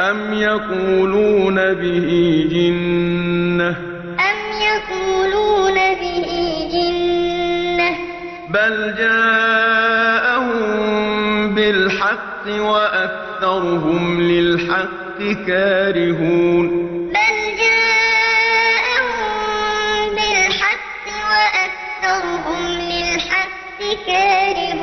أَمْ يَقُولُونَ بِهِ جِنَّةٌ ۚ بَلْ جَاءَهُم بِالْحَقِّ وَأَكْثَرُهُمْ لِلْحَقِّ كَارِهُونَ أَمْ يَقُولُونَ بِهِ جِنَّةٌ ۚ بَلْ جَاءَهُم بِالْحَقِّ وَأَكْثَرُهُمْ لِلْحَقِّ كَارِهُونَ